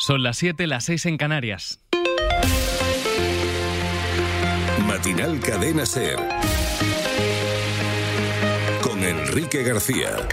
Son las 7, las 6 en Canarias. Matinal Cadena Ser. Con Enrique García.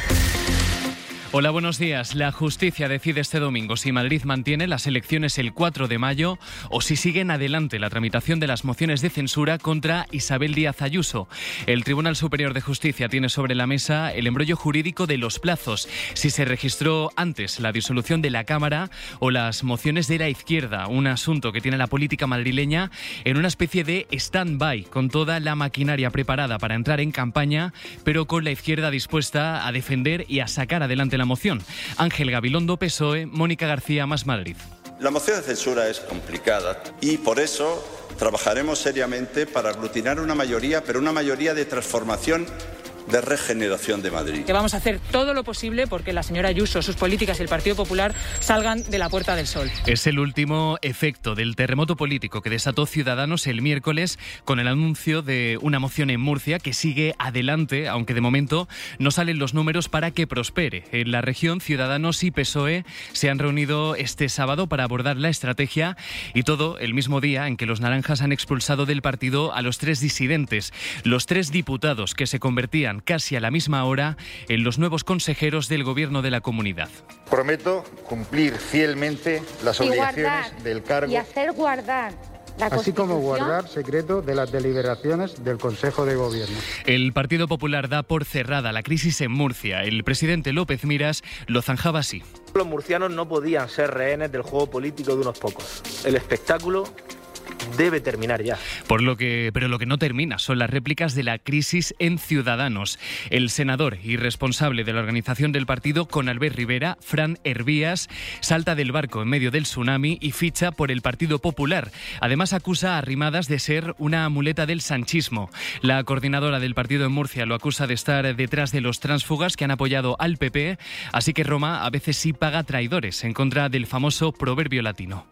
Hola, buenos días. La justicia decide este domingo si Madrid mantiene las elecciones el 4 de mayo o si siguen adelante la tramitación de las mociones de censura contra Isabel Díaz Ayuso. El Tribunal Superior de Justicia tiene sobre la mesa el embrollo jurídico de los plazos, si se registró antes la disolución de la Cámara o las mociones de la izquierda, un asunto que tiene la política madrileña en una especie de stand-by, con toda la maquinaria preparada para entrar en campaña, pero con la izquierda dispuesta a defender y a sacar adelante la moción. Ángel Gabilondo, PSOE, Mónica García, Más Madrid. La moción de censura es complicada y por eso trabajaremos seriamente para aglutinar una mayoría, pero una mayoría de transformación de regeneración de Madrid. Que vamos a hacer todo lo posible porque la señora Ayuso, sus políticas y el Partido Popular salgan de la Puerta del Sol. Es el último efecto del terremoto político que desató Ciudadanos el miércoles con el anuncio de una moción en Murcia que sigue adelante, aunque de momento no salen los números para que prospere. En la región, Ciudadanos y PSOE se han reunido este sábado para abordar la estrategia y todo el mismo día en que los naranjas han expulsado del partido a los tres disidentes, los tres diputados que se convertían casi a la misma hora en los nuevos consejeros del Gobierno de la comunidad. Prometo cumplir fielmente las obligaciones del cargo. Y hacer guardar así como guardar secreto de las deliberaciones del Consejo de Gobierno. El Partido Popular da por cerrada la crisis en Murcia. El presidente López Miras lo zanjaba así. Los murcianos no podían ser rehenes del juego político de unos pocos. El espectáculo debe terminar ya. Por lo que, pero lo que no termina son las réplicas de la crisis en Ciudadanos. El senador y responsable de la organización del partido con Albert Rivera, Fran Hervías, salta del barco en medio del tsunami y ficha por el Partido Popular. Además acusa a Rimadas de ser una muleta del sanchismo. La coordinadora del partido en Murcia lo acusa de estar detrás de los transfugas que han apoyado al PP, así que Roma a veces sí paga traidores en contra del famoso proverbio latino.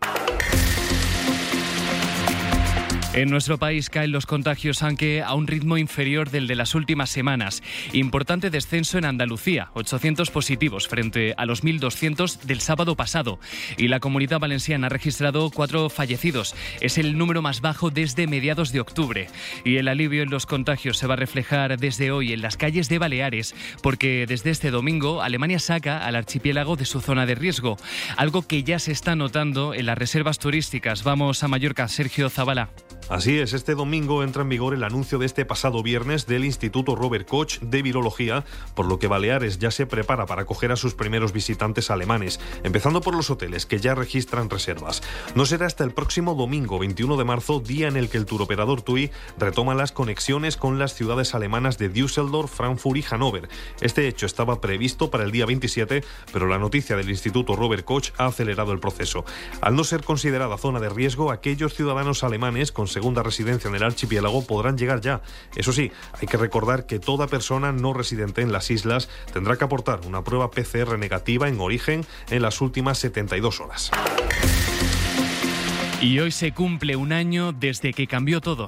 En nuestro país caen los contagios, aunque a un ritmo inferior del de las últimas semanas. Importante descenso en Andalucía, 800 positivos frente a los 1.200 del sábado pasado. Y la comunidad valenciana ha registrado cuatro fallecidos. Es el número más bajo desde mediados de octubre. Y el alivio en los contagios se va a reflejar desde hoy en las calles de Baleares, porque desde este domingo Alemania saca al archipiélago de su zona de riesgo. Algo que ya se está notando en las reservas turísticas. Vamos a Mallorca, Sergio Zabala. Así es, este domingo entra en vigor el anuncio de este pasado viernes del Instituto Robert Koch de Virología, por lo que Baleares ya se prepara para acoger a sus primeros visitantes alemanes, empezando por los hoteles que ya registran reservas. No será hasta el próximo domingo 21 de marzo, día en el que el turoperador TUI retoma las conexiones con las ciudades alemanas de Düsseldorf, Frankfurt y Hannover. Este hecho estaba previsto para el día 27, pero la noticia del Instituto Robert Koch ha acelerado el proceso. Al no ser considerada zona de riesgo, aquellos ciudadanos alemanes con segunda residencia en el archipiélago podrán llegar ya. Eso sí, hay que recordar que toda persona no residente en las islas tendrá que aportar una prueba PCR negativa en origen en las últimas 72 horas. Y hoy se cumple un año desde que cambió todo.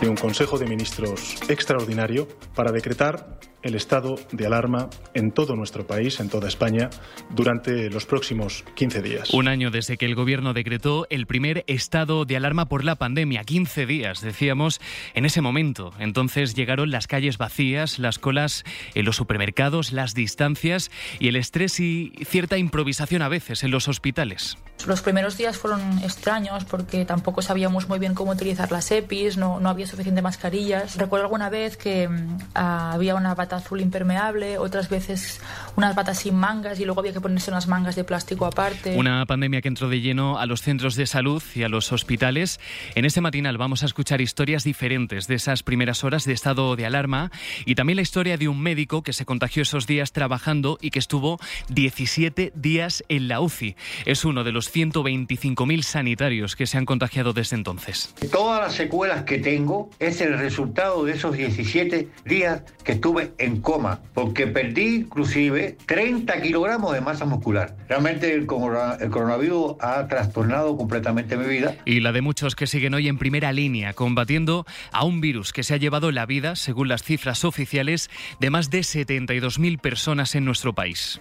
De un Consejo de Ministros extraordinario para decretar el estado de alarma en todo nuestro país, en toda España, durante los próximos 15 días. Un año desde que el Gobierno decretó el primer estado de alarma por la pandemia. 15 días, decíamos, en ese momento. Entonces llegaron las calles vacías, las colas en los supermercados, las distancias y el estrés y cierta improvisación a veces en los hospitales. Los primeros días fueron extraños porque tampoco sabíamos muy bien cómo utilizar las EPIs, no, no había suficiente mascarillas. Recuerdo alguna vez que mm, había una bata azul impermeable, otras veces unas batas sin mangas y luego había que ponerse unas mangas de plástico aparte. Una pandemia que entró de lleno a los centros de salud y a los hospitales. En este matinal vamos a escuchar historias diferentes de esas primeras horas de estado de alarma y también la historia de un médico que se contagió esos días trabajando y que estuvo 17 días en la UCI. Es uno de los 125.000 sanitarios que se han contagiado desde entonces. Todas las secuelas que tengo es el resultado de esos 17 días que estuve en coma, porque perdí inclusive 30 kilogramos de masa muscular. Realmente el, coronavirus ha trastornado completamente mi vida. Y la de muchos que siguen hoy en primera línea, combatiendo a un virus que se ha llevado la vida, según las cifras oficiales, de más de 72.000 personas en nuestro país.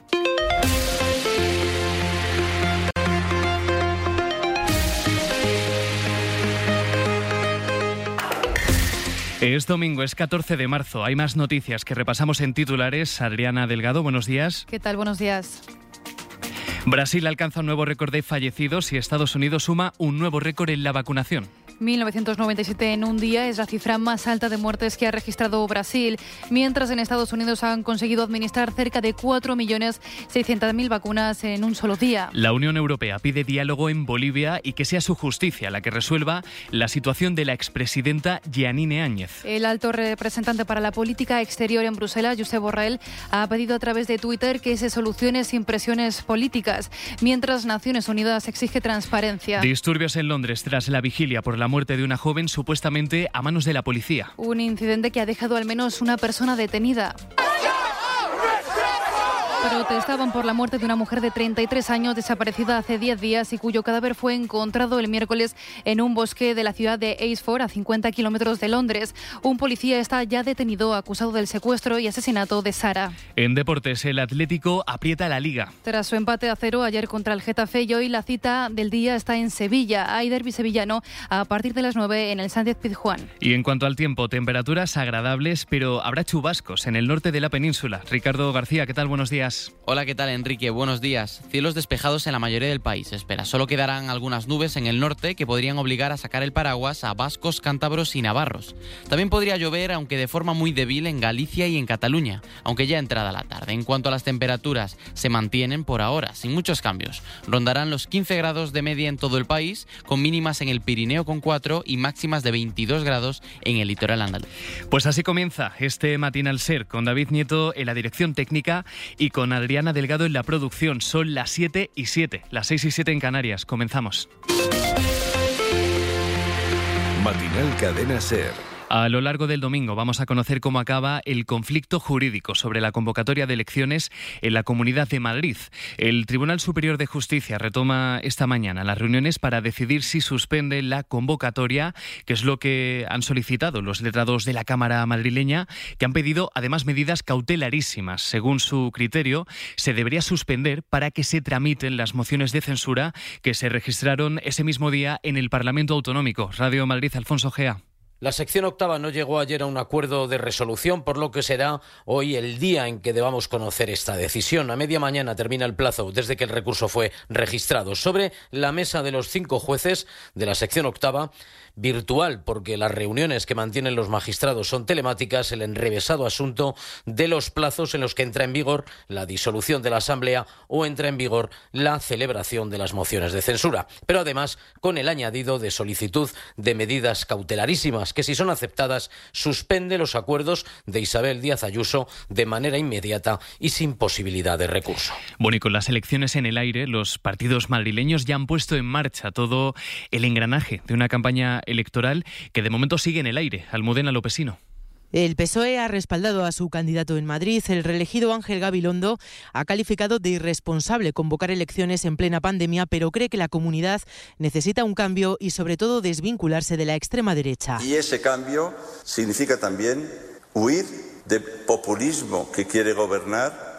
Es domingo, es 14 de marzo. Hay más noticias que repasamos en titulares. Adriana Delgado, buenos días. ¿Qué tal? Buenos días. Brasil alcanza un nuevo récord de fallecidos y Estados Unidos suma un nuevo récord en la vacunación. 1997 en un día es la cifra más alta de muertes que ha registrado Brasil, mientras en Estados Unidos han conseguido administrar cerca de 4.600.000 vacunas en un solo día. La Unión Europea pide diálogo en Bolivia y que sea su justicia la que resuelva la situación de la expresidenta Giannine Áñez. El alto representante para la política exterior en Bruselas, Josep Borrell, ha pedido a través de Twitter que se solucione sin presiones políticas, mientras Naciones Unidas exige transparencia. Disturbios en Londres tras la vigilia por la muerte de una joven supuestamente a manos de la policía. Un incidente que ha dejado al menos una persona detenida. Protestaban por la muerte de una mujer de 33 años desaparecida hace 10 días y cuyo cadáver fue encontrado el miércoles en un bosque de la ciudad de Aceford, a 50 kilómetros de Londres. Un policía está ya detenido acusado del secuestro y asesinato de Sara. En deportes, el Atlético aprieta la liga. Tras su empate a cero ayer contra el Getafe y hoy la cita del día está en Sevilla. Hay derbi sevillano a partir de las 9 en el Sánchez Pizjuán. Y en cuanto al tiempo, temperaturas agradables, pero habrá chubascos en el norte de la península. Ricardo García, ¿qué tal? Buenos días. Hola, ¿qué tal Enrique? Buenos días. Cielos despejados en la mayoría del país. Espera, solo quedarán algunas nubes en el norte que podrían obligar a sacar el paraguas a vascos, cántabros y navarros. También podría llover, aunque de forma muy débil, en Galicia y en Cataluña, aunque ya entrada la tarde. En cuanto a las temperaturas, se mantienen por ahora, sin muchos cambios. Rondarán los 15 grados de media en todo el país, con mínimas en el Pirineo con 4 y máximas de 22 grados en el litoral andaluz. Pues así comienza este matinal ser con David Nieto en la dirección técnica y con con Adriana Delgado en la producción. Son las 7 y 7, las 6 y 7 en Canarias. Comenzamos. Matinal Cadena Ser. A lo largo del domingo vamos a conocer cómo acaba el conflicto jurídico sobre la convocatoria de elecciones en la Comunidad de Madrid. El Tribunal Superior de Justicia retoma esta mañana las reuniones para decidir si suspende la convocatoria, que es lo que han solicitado los letrados de la Cámara madrileña, que han pedido además medidas cautelarísimas. Según su criterio, se debería suspender para que se tramiten las mociones de censura que se registraron ese mismo día en el Parlamento Autonómico. Radio Madrid, Alfonso Gea. La sección octava no llegó ayer a un acuerdo de resolución, por lo que será hoy el día en que debamos conocer esta decisión. A media mañana termina el plazo desde que el recurso fue registrado. Sobre la mesa de los cinco jueces de la sección octava virtual, porque las reuniones que mantienen los magistrados son telemáticas, el enrevesado asunto de los plazos en los que entra en vigor la disolución de la Asamblea o entra en vigor la celebración de las mociones de censura. Pero además con el añadido de solicitud de medidas cautelarísimas que si son aceptadas suspende los acuerdos de Isabel Díaz Ayuso de manera inmediata y sin posibilidad de recurso. Bueno, y con las elecciones en el aire, los partidos madrileños ya han puesto en marcha todo el engranaje de una campaña electoral que de momento sigue en el aire. Almudena Lopesino. El PSOE ha respaldado a su candidato en Madrid. El reelegido Ángel Gabilondo ha calificado de irresponsable convocar elecciones en plena pandemia, pero cree que la comunidad necesita un cambio y sobre todo desvincularse de la extrema derecha. Y ese cambio significa también huir del populismo que quiere gobernar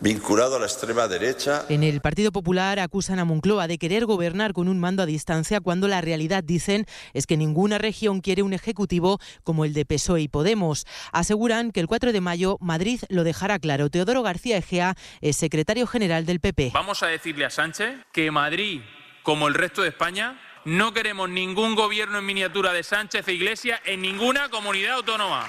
vinculado a la extrema derecha. En el Partido Popular acusan a Moncloa de querer gobernar con un mando a distancia cuando la realidad, dicen, es que ninguna región quiere un ejecutivo como el de PSOE y Podemos. Aseguran que el 4 de mayo Madrid lo dejará claro. Teodoro García Egea es secretario general del PP. Vamos a decirle a Sánchez que Madrid, como el resto de España, no queremos ningún gobierno en miniatura de Sánchez e Iglesia en ninguna comunidad autónoma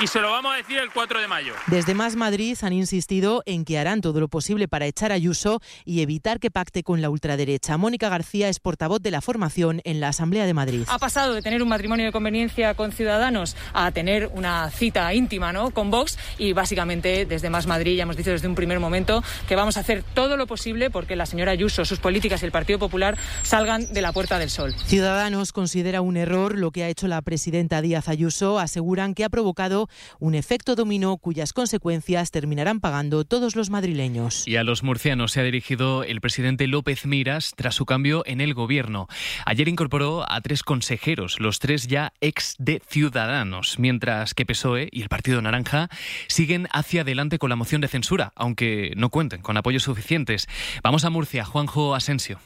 y se lo vamos a decir el 4 de mayo. Desde Más Madrid han insistido en que harán todo lo posible para echar a Ayuso y evitar que pacte con la ultraderecha. Mónica García es portavoz de la formación en la Asamblea de Madrid. Ha pasado de tener un matrimonio de conveniencia con Ciudadanos a tener una cita íntima ¿no? con Vox y básicamente desde Más Madrid ya hemos dicho desde un primer momento que vamos a hacer todo lo posible porque la señora Ayuso, sus políticas y el Partido Popular salgan de la Puerta del Sol. Ciudadanos considera un error lo que ha hecho la presidenta Díaz Ayuso. Aseguran que ha provocado un efecto dominó cuyas consecuencias terminarán pagando todos los madrileños. Y a los murcianos se ha dirigido el presidente López Miras tras su cambio en el gobierno. Ayer incorporó a tres consejeros, los tres ya ex de Ciudadanos, mientras que PSOE y el Partido Naranja siguen hacia adelante con la moción de censura, aunque no cuenten con apoyos suficientes. Vamos a Murcia, Juanjo Asensio.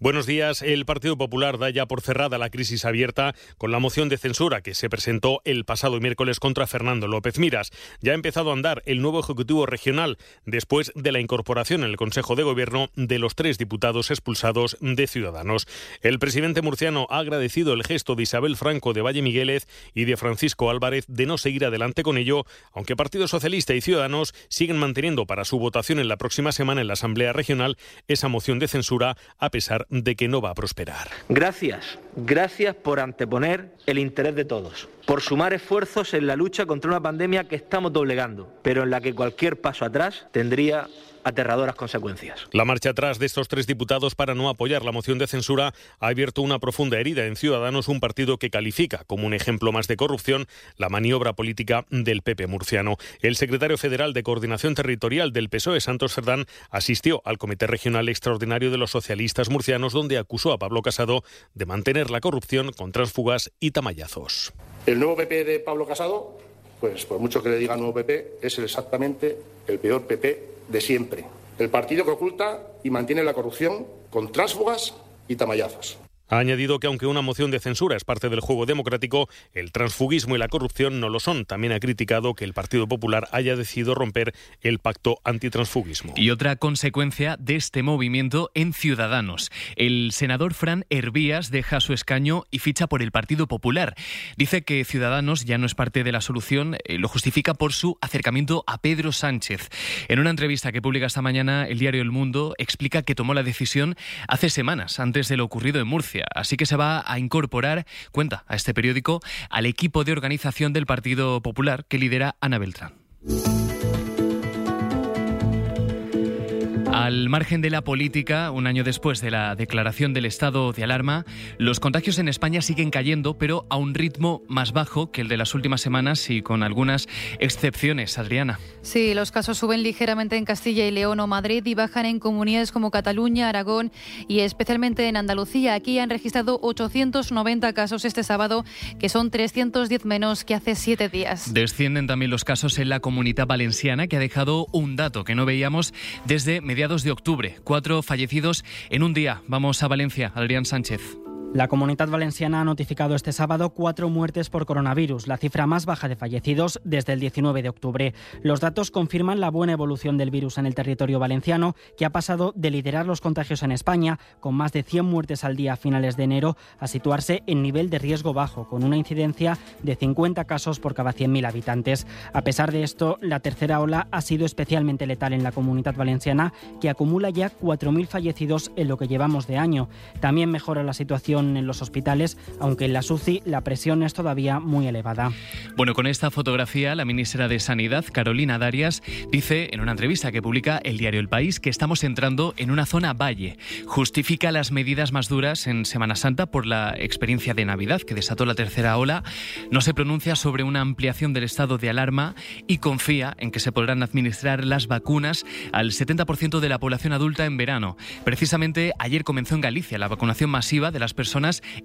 Buenos días. El Partido Popular da ya por cerrada la crisis abierta con la moción de censura que se presentó el pasado miércoles contra Fernando López Miras. Ya ha empezado a andar el nuevo Ejecutivo Regional después de la incorporación en el Consejo de Gobierno de los tres diputados expulsados de Ciudadanos. El presidente murciano ha agradecido el gesto de Isabel Franco de Valle Migueles y de Francisco Álvarez de no seguir adelante con ello, aunque Partido Socialista y Ciudadanos siguen manteniendo para su votación en la próxima semana en la Asamblea Regional esa moción de censura a pesar de que no va a prosperar. Gracias, gracias por anteponer el interés de todos, por sumar esfuerzos en la lucha contra una pandemia que estamos doblegando, pero en la que cualquier paso atrás tendría aterradoras consecuencias. La marcha atrás de estos tres diputados para no apoyar la moción de censura ha abierto una profunda herida en Ciudadanos, un partido que califica como un ejemplo más de corrupción la maniobra política del PP murciano. El secretario federal de Coordinación Territorial del PSOE, Santos Cerdán, asistió al Comité Regional Extraordinario de los Socialistas Murcianos, donde acusó a Pablo Casado de mantener la corrupción con transfugas y tamayazos. El nuevo PP de Pablo Casado, pues por mucho que le diga nuevo PP, es exactamente el peor PP de siempre. El partido que oculta y mantiene la corrupción con tránsfugas y tamayazos. Ha añadido que aunque una moción de censura es parte del juego democrático, el transfugismo y la corrupción no lo son. También ha criticado que el Partido Popular haya decidido romper el pacto antitransfugismo. Y otra consecuencia de este movimiento en Ciudadanos. El senador Fran Hervías deja su escaño y ficha por el Partido Popular. Dice que Ciudadanos ya no es parte de la solución, eh, lo justifica por su acercamiento a Pedro Sánchez. En una entrevista que publica esta mañana el diario El Mundo, explica que tomó la decisión hace semanas, antes de lo ocurrido en Murcia. Así que se va a incorporar, cuenta a este periódico, al equipo de organización del Partido Popular que lidera Ana Beltrán. Al margen de la política, un año después de la declaración del estado de alarma, los contagios en España siguen cayendo, pero a un ritmo más bajo que el de las últimas semanas y con algunas excepciones. Adriana. Sí, los casos suben ligeramente en Castilla y León o Madrid y bajan en comunidades como Cataluña, Aragón y especialmente en Andalucía. Aquí han registrado 890 casos este sábado, que son 310 menos que hace siete días. Descienden también los casos en la comunidad valenciana, que ha dejado un dato que no veíamos desde mediados de octubre. Cuatro fallecidos en un día. Vamos a Valencia, Adrián Sánchez. La comunidad valenciana ha notificado este sábado cuatro muertes por coronavirus, la cifra más baja de fallecidos desde el 19 de octubre. Los datos confirman la buena evolución del virus en el territorio valenciano, que ha pasado de liderar los contagios en España, con más de 100 muertes al día a finales de enero, a situarse en nivel de riesgo bajo, con una incidencia de 50 casos por cada 100.000 habitantes. A pesar de esto, la tercera ola ha sido especialmente letal en la comunidad valenciana, que acumula ya 4.000 fallecidos en lo que llevamos de año. También mejora la situación en los hospitales, aunque en la SUCI la presión es todavía muy elevada. Bueno, con esta fotografía, la ministra de Sanidad, Carolina Darias, dice en una entrevista que publica el diario El País que estamos entrando en una zona valle. Justifica las medidas más duras en Semana Santa por la experiencia de Navidad que desató la tercera ola. No se pronuncia sobre una ampliación del estado de alarma y confía en que se podrán administrar las vacunas al 70% de la población adulta en verano. Precisamente ayer comenzó en Galicia la vacunación masiva de las personas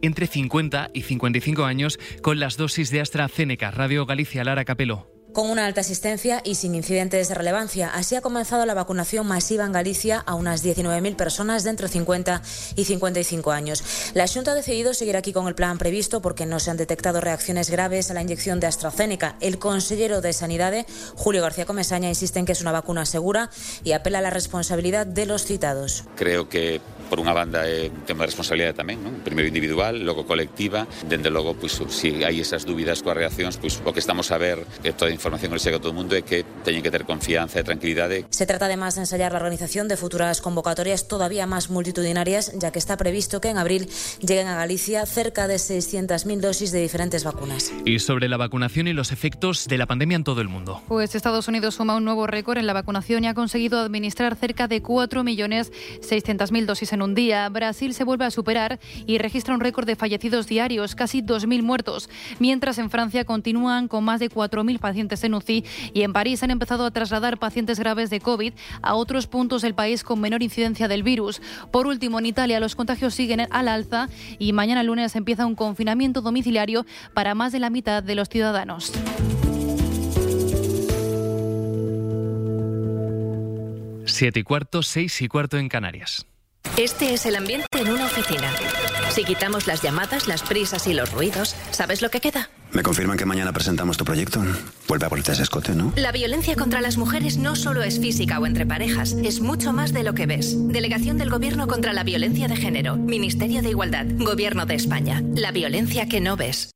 entre 50 y 55 años con las dosis de AstraZeneca. Radio Galicia, Lara Capelo con una alta asistencia y sin incidentes de relevancia. Así ha comenzado la vacunación masiva en Galicia a unas 19.000 personas de entre 50 y 55 años. La Junta ha decidido seguir aquí con el plan previsto porque no se han detectado reacciones graves a la inyección de AstraZeneca. El consejero de Sanidad, Julio García Comesaña, insiste en que es una vacuna segura y apela a la responsabilidad de los citados. Creo que por unha banda é un tema de responsabilidade tamén, non? Primeiro individual, logo colectiva, dende logo, pois, se hai esas dúbidas coas reaccións, pois o que estamos a ver, que toda a información que chega a todo o mundo é que teñen que ter confianza e tranquilidade. Se trata además de ensayar la organización de futuras convocatorias todavía más multitudinarias, ya que está previsto que en abril lleguen a Galicia cerca de 600.000 dosis de diferentes vacunas. Y sobre la vacunación y los efectos de la pandemia en todo el mundo. Pues Estados Unidos suma un nuevo récord en la vacunación y ha conseguido administrar cerca de 4.600.000 dosis en en un día. Brasil se vuelve a superar y registra un récord de fallecidos diarios, casi 2.000 muertos, mientras en Francia continúan con más de 4.000 pacientes en UCI y en París han empezado a trasladar pacientes graves de COVID a otros puntos del país con menor incidencia del virus. Por último, en Italia los contagios siguen al alza y mañana lunes empieza un confinamiento domiciliario para más de la mitad de los ciudadanos. Siete y cuarto, seis y cuarto en Canarias. Este es el ambiente en una oficina. Si quitamos las llamadas, las prisas y los ruidos, ¿sabes lo que queda? Me confirman que mañana presentamos tu proyecto. Vuelve a ponerte ese escote, ¿no? La violencia contra las mujeres no solo es física o entre parejas, es mucho más de lo que ves. Delegación del Gobierno contra la Violencia de Género, Ministerio de Igualdad, Gobierno de España. La violencia que no ves.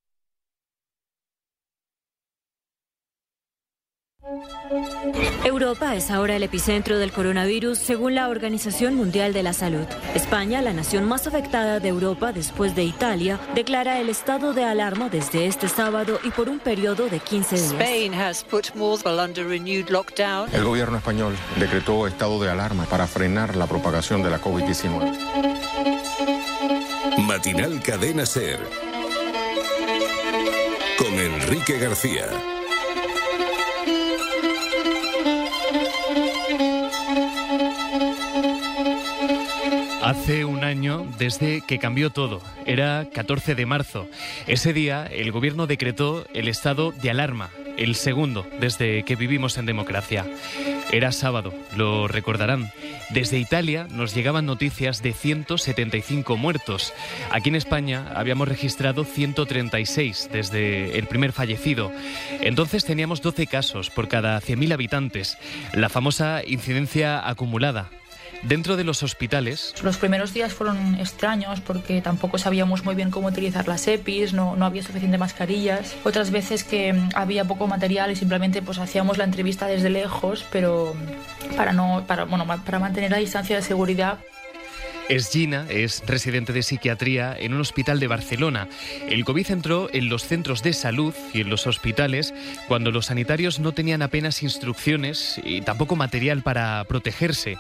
Europa es ahora el epicentro del coronavirus según la Organización Mundial de la Salud. España, la nación más afectada de Europa después de Italia, declara el estado de alarma desde este sábado y por un periodo de 15 días. El gobierno español decretó estado de alarma para frenar la propagación de la COVID-19. Matinal Cadena Ser. Con Enrique García. Hace un año desde que cambió todo. Era 14 de marzo. Ese día el gobierno decretó el estado de alarma, el segundo desde que vivimos en democracia. Era sábado, lo recordarán. Desde Italia nos llegaban noticias de 175 muertos. Aquí en España habíamos registrado 136 desde el primer fallecido. Entonces teníamos 12 casos por cada 100.000 habitantes, la famosa incidencia acumulada. Dentro de los hospitales. Los primeros días fueron extraños porque tampoco sabíamos muy bien cómo utilizar las EPIs, no, no había suficiente mascarillas. Otras veces que mm, había poco material y simplemente pues hacíamos la entrevista desde lejos, pero para no para bueno, para mantener la distancia de seguridad. Es Gina, es residente de psiquiatría en un hospital de Barcelona. El COVID entró en los centros de salud y en los hospitales cuando los sanitarios no tenían apenas instrucciones y tampoco material para protegerse.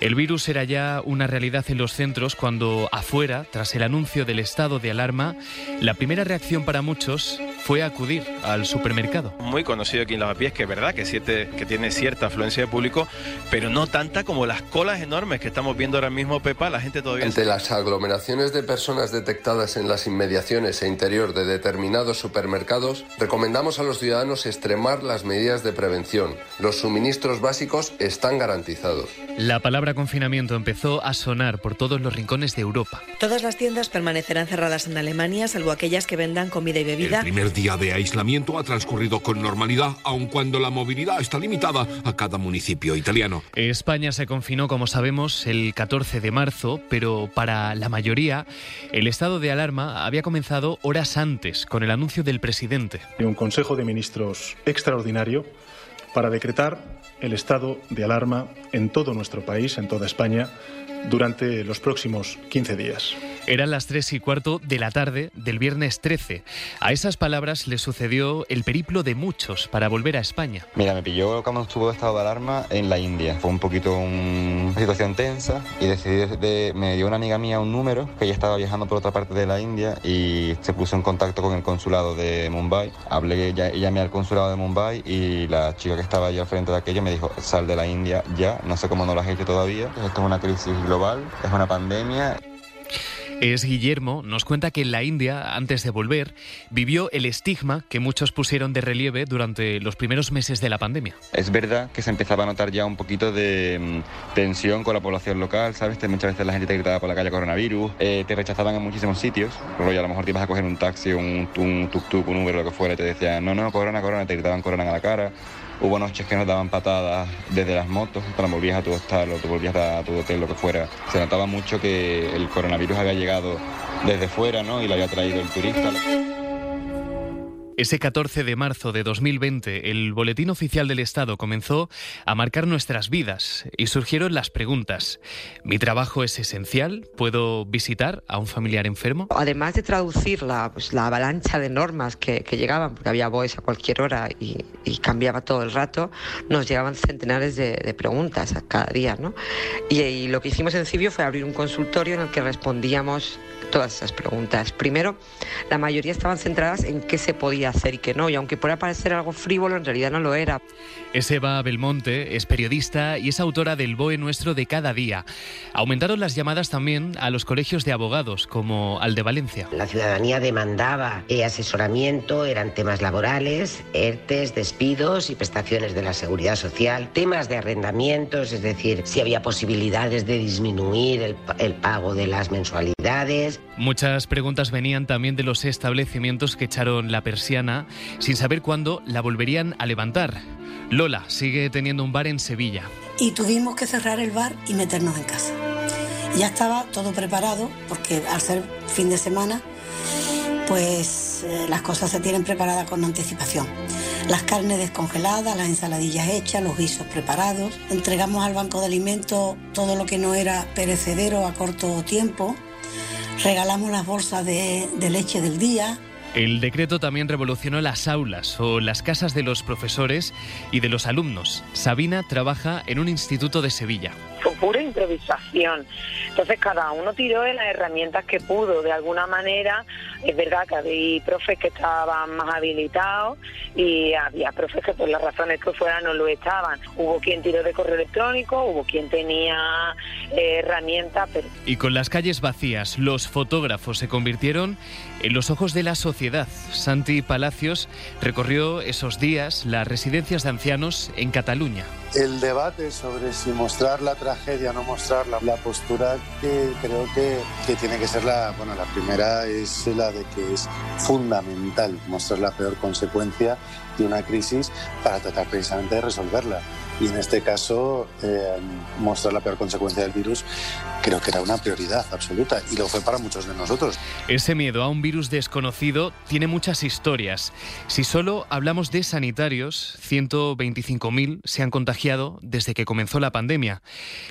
El virus era ya una realidad en los centros cuando afuera, tras el anuncio del estado de alarma, la primera reacción para muchos fue acudir al supermercado. Muy conocido aquí en Lavapiés, que es verdad que, siete, que tiene cierta afluencia de público, pero no tanta como las colas enormes que estamos viendo ahora mismo, Pepa, la gente todavía... Ante las aglomeraciones de personas detectadas en las inmediaciones e interior de determinados supermercados, recomendamos a los ciudadanos extremar las medidas de prevención. Los suministros básicos están garantizados. La palabra confinamiento empezó a sonar por todos los rincones de Europa. Todas las tiendas permanecerán cerradas en Alemania, salvo aquellas que vendan comida y bebida. El primer día de aislamiento ha transcurrido con normalidad, aun cuando la movilidad está limitada a cada municipio italiano. España se confinó, como sabemos, el 14 de marzo, pero para la mayoría el estado de alarma había comenzado horas antes con el anuncio del presidente. Un Consejo de Ministros extraordinario para decretar el estado de alarma en todo nuestro país, en toda España, durante los próximos 15 días. Eran las 3 y cuarto de la tarde del viernes 13. A esas palabras le sucedió el periplo de muchos para volver a España. Mira, me pilló cuando estuvo de estado de alarma en la India. Fue un poquito una situación tensa y decidí, de, me dio una amiga mía un número que ella estaba viajando por otra parte de la India y se puso en contacto con el consulado de Mumbai. Hablé, ya, llamé al consulado de Mumbai y la chica que estaba allá al frente de aquello me dijo, sal de la India ya, no sé cómo no lo has hecho todavía. Esto es una crisis global, es una pandemia es Guillermo, nos cuenta que en la India, antes de volver, vivió el estigma que muchos pusieron de relieve durante los primeros meses de la pandemia. Es verdad que se empezaba a notar ya un poquito de mm, tensión con la población local, ¿sabes? Muchas veces la gente te gritaba por la calle coronavirus, eh, te rechazaban en muchísimos sitios, rollo, a lo mejor te ibas a coger un taxi, un, un tuk-tuk, un Uber, lo que fuera, y te decían, no, no, corona, corona, te gritaban corona a la cara. Hubo noches que nos daban patadas desde las motos, cuando volvías a tu hostal o tú volvías a tu hotel, lo que fuera. Se notaba mucho que el coronavirus había llegado desde fuera ¿no? y lo había traído el turista. Ese 14 de marzo de 2020, el Boletín Oficial del Estado comenzó a marcar nuestras vidas y surgieron las preguntas. ¿Mi trabajo es esencial? ¿Puedo visitar a un familiar enfermo? Además de traducir la, pues, la avalancha de normas que, llegaban, porque había voz a cualquier hora y, cambiaba todo el rato, nos llegaban centenares de, de preguntas a cada día. ¿no? Y, y lo que hicimos en Cibio fue abrir un consultorio en el que respondíamos todas esas preguntas. Primero, la mayoría estaban centradas en qué se podía hacer y que no. Y aunque pueda parecer algo frívolo, en realidad no lo era. Es Eva Belmonte, es periodista y es autora del BOE Nuestro de cada día. Aumentaron las llamadas también a los colegios de abogados, como al de Valencia. La ciudadanía demandaba eh, asesoramiento, eran temas laborales, ERTES, despidos y prestaciones de la seguridad social, temas de arrendamientos, es decir, si había posibilidades de disminuir el, el pago de las mensualidades. Muchas preguntas venían también de los establecimientos que echaron la persiana sin saber cuándo la volverían a levantar. Lola sigue teniendo un bar en Sevilla. Y tuvimos que cerrar el bar y meternos en casa. Ya estaba todo preparado porque al ser fin de semana, pues eh, las cosas se tienen preparadas con anticipación. Las carnes descongeladas, las ensaladillas hechas, los guisos preparados. Entregamos al banco de alimentos todo lo que no era perecedero a corto tiempo. Regalamos las bolsas de, de leche del día, el decreto también revolucionó las aulas o las casas de los profesores y de los alumnos. Sabina trabaja en un instituto de Sevilla. Fue pura improvisación. Entonces cada uno tiró de las herramientas que pudo. De alguna manera, es verdad que había profes que estaban más habilitados y había profes que por las razones que fueran no lo estaban. Hubo quien tiró de correo electrónico, hubo quien tenía eh, herramientas. Pero... Y con las calles vacías, los fotógrafos se convirtieron en los ojos de la sociedad Santi Palacios recorrió esos días las residencias de ancianos en Cataluña. El debate sobre si mostrar la tragedia o no mostrarla, la postura que creo que, que tiene que ser la, bueno, la primera es la de que es fundamental mostrar la peor consecuencia de una crisis para tratar precisamente de resolverla y en este caso eh, mostrar la peor consecuencia del virus creo que era una prioridad absoluta y lo fue para muchos de nosotros. Ese miedo a un virus desconocido tiene muchas historias. Si solo hablamos de sanitarios, 125.000 se han contagiado desde que comenzó la pandemia.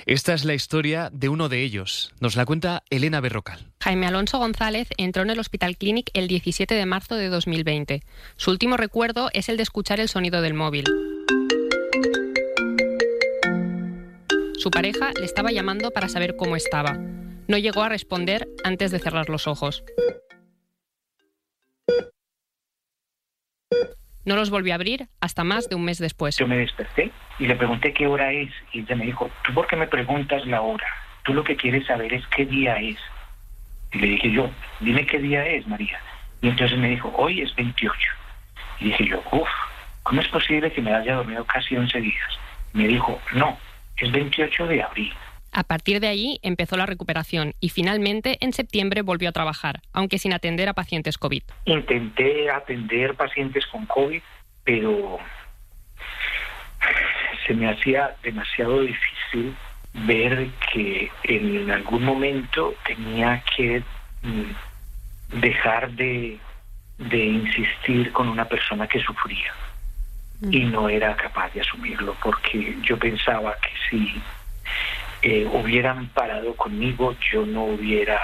Esta es la historia de uno de ellos. Nos la cuenta Elena Berrocal. Jaime Alonso González entró en el Hospital Clinic el 17 de marzo de 2020. Su último recuerdo es el de escuchar el sonido del móvil. Su pareja le estaba llamando para saber cómo estaba. No llegó a responder antes de cerrar los ojos. No los volvió a abrir hasta más de un mes después. Yo me desperté y le pregunté qué hora es y ella me dijo, ¿tú por qué me preguntas la hora? Tú lo que quieres saber es qué día es. Y le dije yo, dime qué día es, María. Y entonces me dijo, hoy es 28. Y dije yo, uff, ¿cómo es posible que me haya dormido casi 11 días? Me dijo, no, es 28 de abril. A partir de allí empezó la recuperación y finalmente en septiembre volvió a trabajar, aunque sin atender a pacientes COVID. Intenté atender pacientes con COVID, pero se me hacía demasiado difícil ver que en algún momento tenía que mm, dejar de, de insistir con una persona que sufría y no era capaz de asumirlo porque yo pensaba que si eh, hubieran parado conmigo yo no hubiera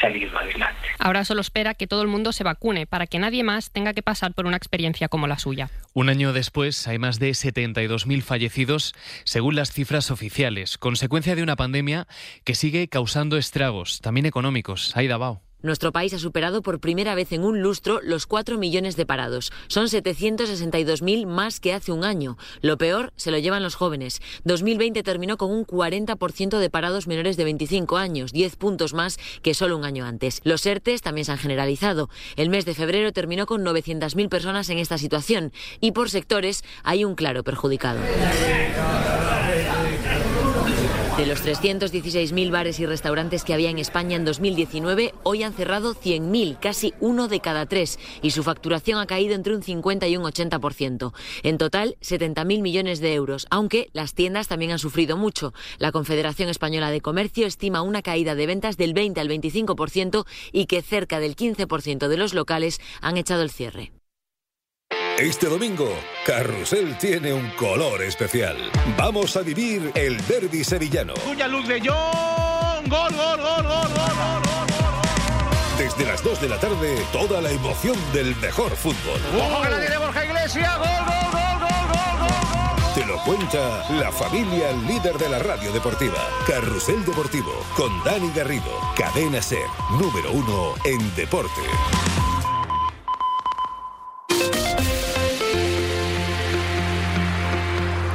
salido adelante. Ahora solo espera que todo el mundo se vacune para que nadie más tenga que pasar por una experiencia como la suya. Un año después hay más de 72.000 fallecidos según las cifras oficiales, consecuencia de una pandemia que sigue causando estragos, también económicos. Aida Bao. Nuestro país ha superado por primera vez en un lustro los 4 millones de parados. Son 762.000 más que hace un año. Lo peor se lo llevan los jóvenes. 2020 terminó con un 40% de parados menores de 25 años, 10 puntos más que solo un año antes. Los ERTES también se han generalizado. El mes de febrero terminó con 900.000 personas en esta situación y por sectores hay un claro perjudicado. De los 316.000 bares y restaurantes que había en España en 2019, hoy han cerrado 100.000, casi uno de cada tres, y su facturación ha caído entre un 50 y un 80%. En total, 70.000 millones de euros, aunque las tiendas también han sufrido mucho. La Confederación Española de Comercio estima una caída de ventas del 20 al 25% y que cerca del 15% de los locales han echado el cierre. Este domingo, Carrusel tiene un color especial. Vamos a vivir el derby sevillano. Cuya luz de John. Gol, gol, gol, gol, gol, gol. Desde las 2 de la tarde, toda la emoción del mejor fútbol. ¡Ojo que la tiene Borja Iglesias! ¡Gol, gol, gol, gol, gol, gol! Te lo cuenta la familia líder de la radio deportiva. Carrusel Deportivo, con Dani Garrido. Cadena Ser, número uno en deporte.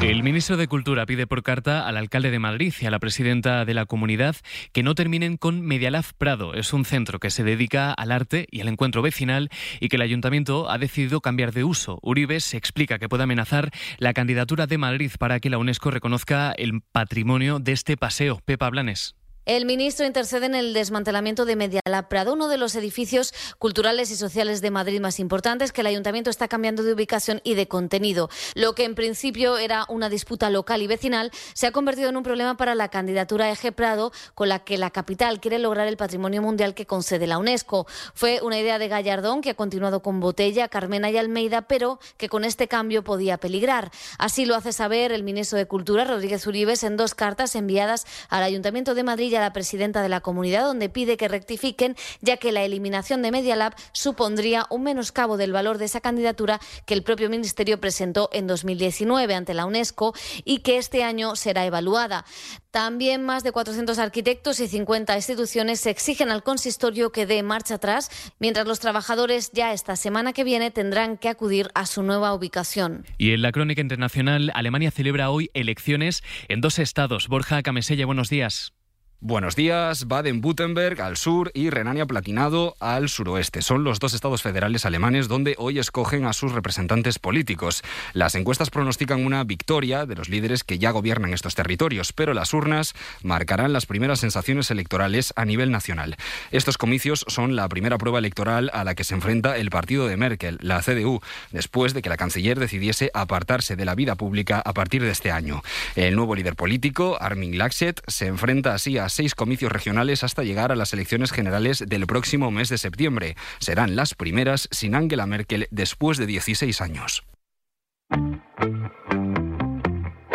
El ministro de Cultura pide por carta al alcalde de Madrid y a la presidenta de la comunidad que no terminen con Medialab Prado. Es un centro que se dedica al arte y al encuentro vecinal y que el ayuntamiento ha decidido cambiar de uso. Uribe se explica que puede amenazar la candidatura de Madrid para que la UNESCO reconozca el patrimonio de este paseo. Pepa Blanes. El ministro intercede en el desmantelamiento de Medialab Prado, uno de los edificios culturales y sociales de Madrid más importantes que el ayuntamiento está cambiando de ubicación y de contenido. Lo que en principio era una disputa local y vecinal se ha convertido en un problema para la candidatura Eje Prado, con la que la capital quiere lograr el patrimonio mundial que concede la UNESCO. Fue una idea de Gallardón que ha continuado con Botella, Carmena y Almeida, pero que con este cambio podía peligrar. Así lo hace saber el ministro de Cultura, Rodríguez Uribes, en dos cartas enviadas al Ayuntamiento de Madrid la presidenta de la comunidad, donde pide que rectifiquen, ya que la eliminación de Media Lab supondría un menoscabo del valor de esa candidatura que el propio Ministerio presentó en 2019 ante la UNESCO y que este año será evaluada. También más de 400 arquitectos y 50 instituciones exigen al consistorio que dé marcha atrás, mientras los trabajadores ya esta semana que viene tendrán que acudir a su nueva ubicación. Y en la crónica internacional, Alemania celebra hoy elecciones en dos estados. Borja Camesella, buenos días. Buenos días, Baden-Württemberg al sur y Renania-Platinado al suroeste. Son los dos estados federales alemanes donde hoy escogen a sus representantes políticos. Las encuestas pronostican una victoria de los líderes que ya gobiernan estos territorios, pero las urnas marcarán las primeras sensaciones electorales a nivel nacional. Estos comicios son la primera prueba electoral a la que se enfrenta el partido de Merkel, la CDU, después de que la canciller decidiese apartarse de la vida pública a partir de este año. El nuevo líder político, Armin Laschet, se enfrenta así a seis comicios regionales hasta llegar a las elecciones generales del próximo mes de septiembre. Serán las primeras sin Angela Merkel después de 16 años.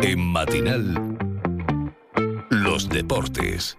En Matinal, los deportes.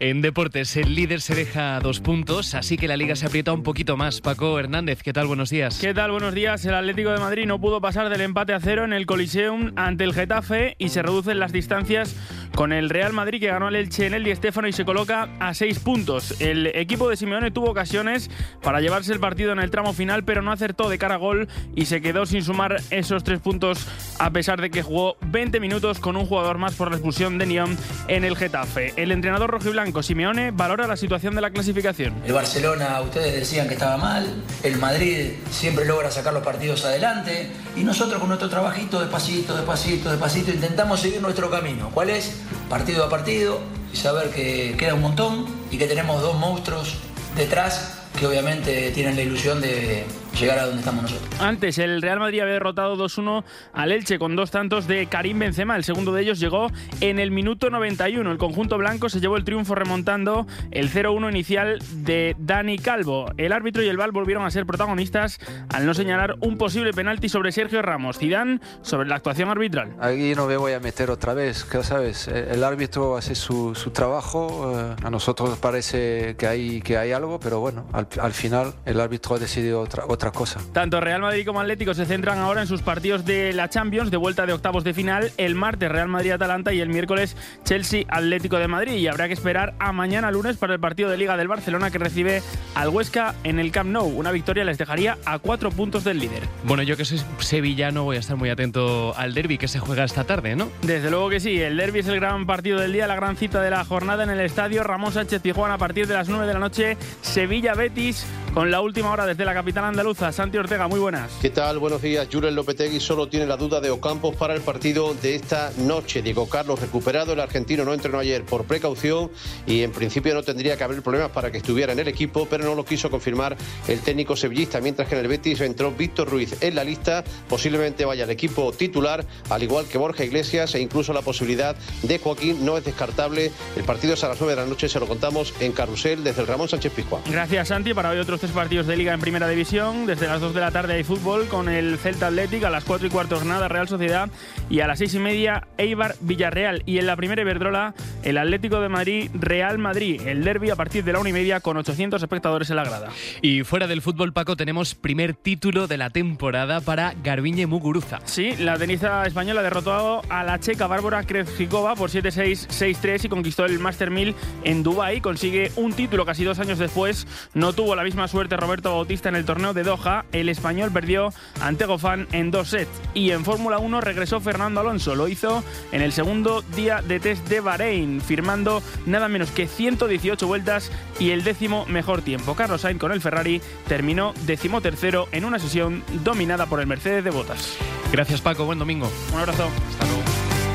En deportes, el líder se deja dos puntos, así que la liga se aprieta un poquito más. Paco Hernández, ¿qué tal? Buenos días. ¿Qué tal? Buenos días. El Atlético de Madrid no pudo pasar del empate a cero en el Coliseum ante el Getafe y se reducen las distancias con el Real Madrid que ganó al Elche en el Di Stéfano y se coloca a seis puntos. El equipo de Simeone tuvo ocasiones para llevarse el partido en el tramo final, pero no acertó de cara a gol y se quedó sin sumar esos tres puntos a pesar de que jugó 20 minutos con un jugador más por la expulsión de Nión en el Getafe. El entrenador rojiblanco Simeone valora la situación de la clasificación. El Barcelona, ustedes decían que estaba mal, el Madrid siempre logra sacar los partidos adelante y nosotros con nuestro trabajito, despacito, despacito, despacito, intentamos seguir nuestro camino. ¿Cuál es? Partido a partido y saber que queda un montón y que tenemos dos monstruos detrás que obviamente tienen la ilusión de llegar a donde estamos nosotros. Antes, el Real Madrid había derrotado 2-1 al Elche con dos tantos de Karim Benzema. El segundo de ellos llegó en el minuto 91. El conjunto blanco se llevó el triunfo remontando el 0-1 inicial de Dani Calvo. El árbitro y el Val volvieron a ser protagonistas al no señalar un posible penalti sobre Sergio Ramos. Zidane sobre la actuación arbitral. Aquí no me voy a meter otra vez, que sabes, el árbitro hace su, trabajo, eh, a nosotros parece que hay, que hay algo, pero bueno, al, final el árbitro ha decidido otra, otra cosa. Tanto Real Madrid como Atlético se centran ahora en sus partidos de la Champions, de vuelta de octavos de final, el martes Real Madrid-Atalanta y el miércoles Chelsea-Atlético de Madrid. Y habrá que esperar a mañana lunes para el partido de Liga del Barcelona que recibe al Huesca en el Camp Nou. Una victoria les dejaría a cuatro puntos del líder. Bueno, yo que soy sevillano voy a estar muy atento al derby que se juega esta tarde, ¿no? Desde luego que sí, el derby es el gran partido del día, la gran cita de la jornada en el estadio Ramón Sánchez Tijuana a partir de las 9 de la noche, Sevilla-Betis con la última hora desde la capital andaluza. Santi Ortega, muy buenas. ¿Qué tal? Buenos días. Julen Lopetegui solo tiene la duda de Ocampos para el partido de esta noche. Diego Carlos recuperado, el argentino no entrenó ayer por precaución y en principio no tendría que haber problemas para que estuviera en el equipo, pero no lo quiso confirmar el técnico sevillista, mientras que en el Betis entró Víctor Ruiz en la lista, posiblemente vaya al equipo titular, al igual que Borja Iglesias e incluso la posibilidad de Joaquín no es descartable. El partido es a las 9 de la noche, se lo contamos en Carrusel desde el Ramón Sánchez Pizjuán. Gracias Santi, para hoy otros partidos de liga en primera división. Desde las 2 de la tarde hay fútbol con el Celta Athletic, a las 4 y cuarto jornada Real Sociedad y a las 6 y media Eibar Villarreal. Y en la primera Iberdrola, el Atlético de Madrid Real Madrid. El derby a partir de la 1 y media con 800 espectadores en la grada. Y fuera del fútbol, Paco, tenemos primer título de la temporada para Garbiñe Muguruza. Sí, la tenista española derrotó a la checa Bárbara Krejcikova por 7-6, 6-3 y conquistó el Master 1000 en Dubái. Consigue un título casi dos años después. No tuvo la misma suerte Roberto Bautista en el torneo de Doha, el español perdió ante Gofán en dos sets. Y en Fórmula 1 regresó Fernando Alonso. Lo hizo en el segundo día de test de Bahrein, firmando nada menos que 118 vueltas y el décimo mejor tiempo. Carlos Sainz con el Ferrari terminó decimotercero en una sesión dominada por el Mercedes de Botas. Gracias Paco, buen domingo. Un abrazo. Hasta luego.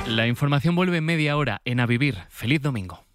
La información vuelve en media hora en A Vivir. Feliz domingo.